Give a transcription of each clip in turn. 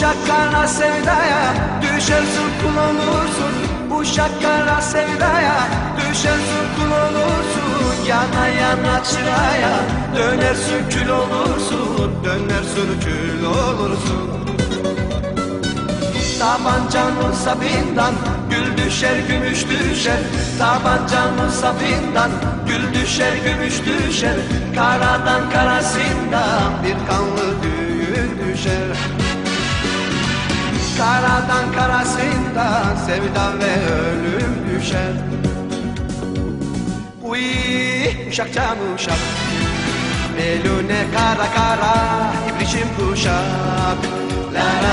kara sevdaya Düşersin kul olursun. Uşak kara sevdaya Düşersin kul olursun. Yana yana çıraya Dönersin kül olursun. Dönersin kül olursun. Tabancanın sapından Gül düşer gümüş düşer. Tabancanın sapından Gül düşer gümüş düşer. Karadan karasından Sevda ve ölüm düşer. Uy uşak can uşak. Belune kara kara ibrişim kuşak. La la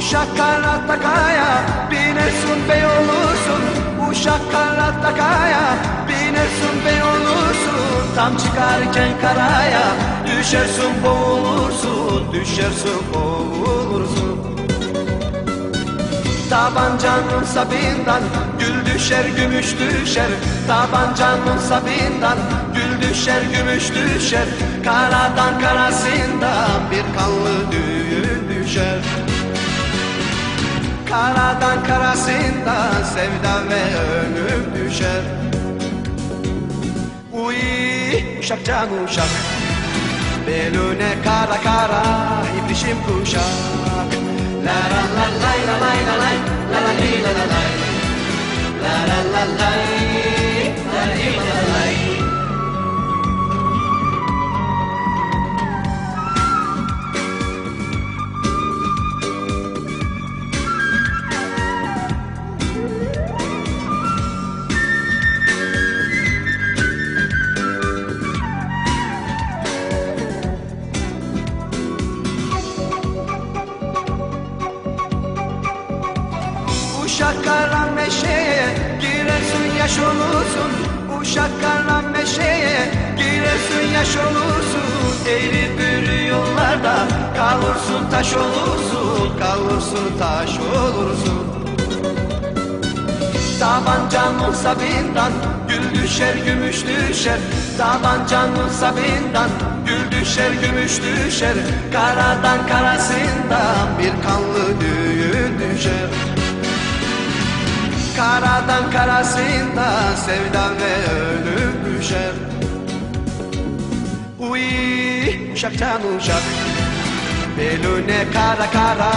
Uşak karatta kaya Binersun bey olursun. Uşak karatta kaya Binersun bey olursun. Tam çıkarken karaya Düşersin boğulursun. Düşersin boğulursun. Tabancanın sabından Gül düşer gümüş düşer. Tabancanın sabından Gül düşer gümüş düşer. Karadan karasından Bir kanlı düğün düşer Karadan karasından sevda ve ölüm düşer. Uy uşak can uşak. Belune kara kara ibrişim kuşak. La la la lay la lay la lay La la la la lay. La la la lay Uşak karan meşeye girersin yaş olursun. Uşak karan meşeye girersin yaş olursun. Eğri büğrü yollarda kalırsın taş olursun. Kalırsın taş olursun. Tabancanın sabından gül düşer gümüş düşer. Tabancanın sabından gül düşer gümüş düşer. Karadan karasından bir kanlı düğün düşer Karadan karasında sevda ve ölüm düşer. Uy uşaktan uşak Belüne kara kara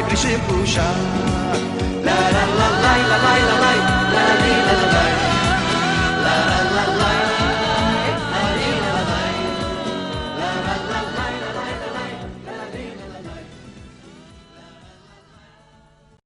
ibrişim uşak. La la la la la la la la